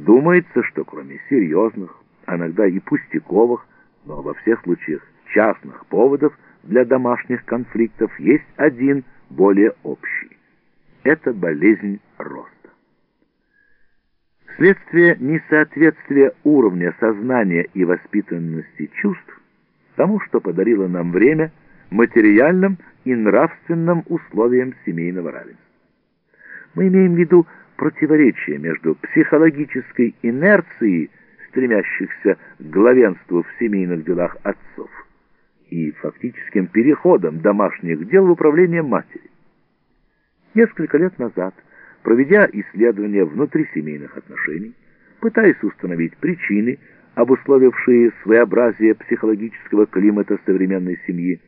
Думается, что кроме серьезных, а иногда и пустяковых, но во всех случаях частных поводов для домашних конфликтов есть один более общий. Это болезнь роста. Вследствие несоответствия уровня сознания и воспитанности чувств тому, что подарило нам время материальным и нравственным условиям семейного равенства. Мы имеем в виду противоречие между психологической инерцией, стремящихся к главенству в семейных делах отцов, и фактическим переходом домашних дел в управление матери. Несколько лет назад, проведя исследования внутрисемейных отношений, пытаясь установить причины, обусловившие своеобразие психологического климата современной семьи,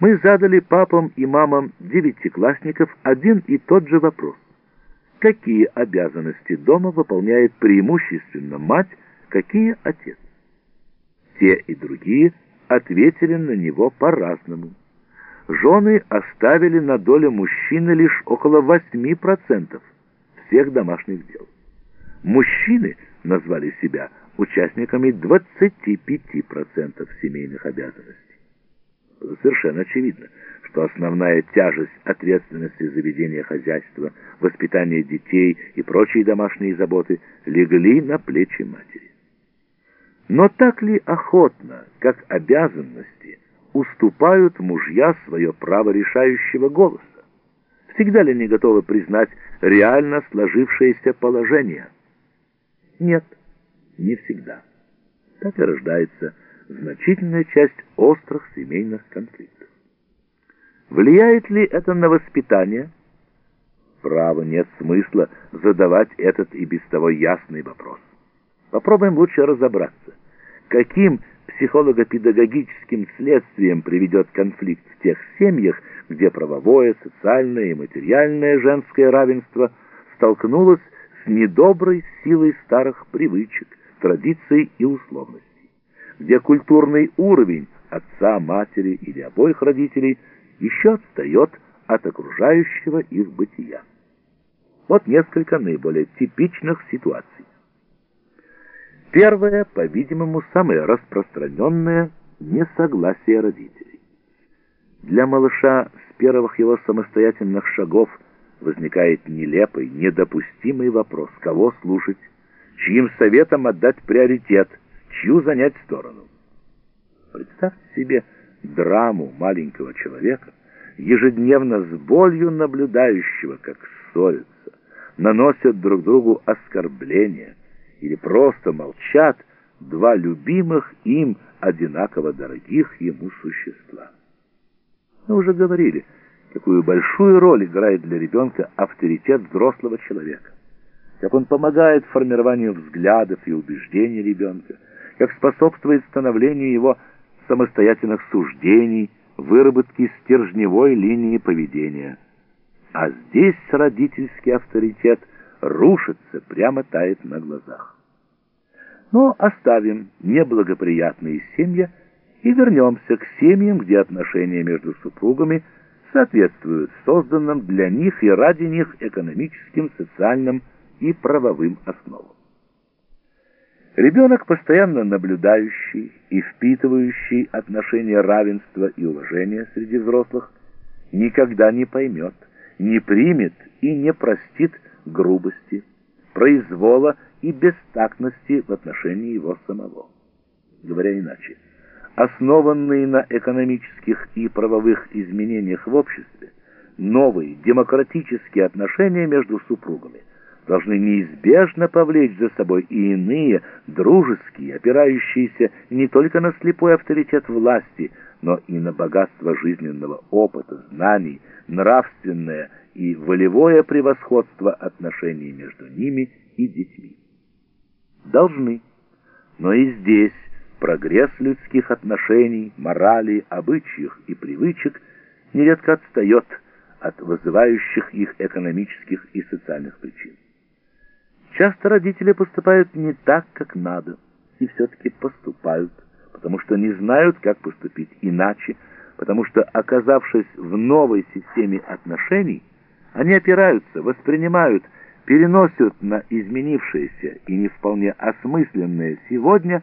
мы задали папам и мамам девятиклассников один и тот же вопрос какие обязанности дома выполняет преимущественно мать, какие отец. Те и другие ответили на него по-разному. Жены оставили на долю мужчины лишь около 8% всех домашних дел. Мужчины назвали себя участниками 25% семейных обязанностей. Совершенно очевидно, что основная тяжесть ответственности за ведение хозяйства, воспитание детей и прочие домашние заботы легли на плечи матери. Но так ли охотно, как обязанности, уступают мужья свое право решающего голоса? Всегда ли они готовы признать реально сложившееся положение? Нет, не всегда. Так и рождается значительная часть острых семейных конфликтов. Влияет ли это на воспитание? Право, нет смысла задавать этот и без того ясный вопрос. Попробуем лучше разобраться, каким психолого-педагогическим следствием приведет конфликт в тех семьях, где правовое, социальное и материальное женское равенство столкнулось с недоброй силой старых привычек, традиций и условностей, где культурный уровень отца, матери или обоих родителей – еще отстает от окружающего их бытия. Вот несколько наиболее типичных ситуаций. Первое, по-видимому, самое распространенное – несогласие родителей. Для малыша с первых его самостоятельных шагов возникает нелепый, недопустимый вопрос, кого слушать, чьим советом отдать приоритет, чью занять сторону. Представьте себе, драму маленького человека, ежедневно с болью наблюдающего, как ссорятся, наносят друг другу оскорбления или просто молчат два любимых им одинаково дорогих ему существа. Мы уже говорили, какую большую роль играет для ребенка авторитет взрослого человека, как он помогает формированию взглядов и убеждений ребенка, как способствует становлению его самостоятельных суждений, выработки стержневой линии поведения. А здесь родительский авторитет рушится, прямо тает на глазах. Но оставим неблагоприятные семьи и вернемся к семьям, где отношения между супругами соответствуют созданным для них и ради них экономическим, социальным и правовым основам. Ребенок, постоянно наблюдающий и впитывающий отношения равенства и уважения среди взрослых, никогда не поймет, не примет и не простит грубости, произвола и бестактности в отношении его самого. Говоря иначе, основанные на экономических и правовых изменениях в обществе, новые демократические отношения между супругами – должны неизбежно повлечь за собой и иные, дружеские, опирающиеся не только на слепой авторитет власти, но и на богатство жизненного опыта, знаний, нравственное и волевое превосходство отношений между ними и детьми. Должны, но и здесь прогресс людских отношений, морали, обычаев и привычек нередко отстает от вызывающих их экономических и социальных причин. Часто родители поступают не так, как надо, и все-таки поступают, потому что не знают, как поступить иначе, потому что, оказавшись в новой системе отношений, они опираются, воспринимают переносят на изменившееся и не вполне осмысленное сегодня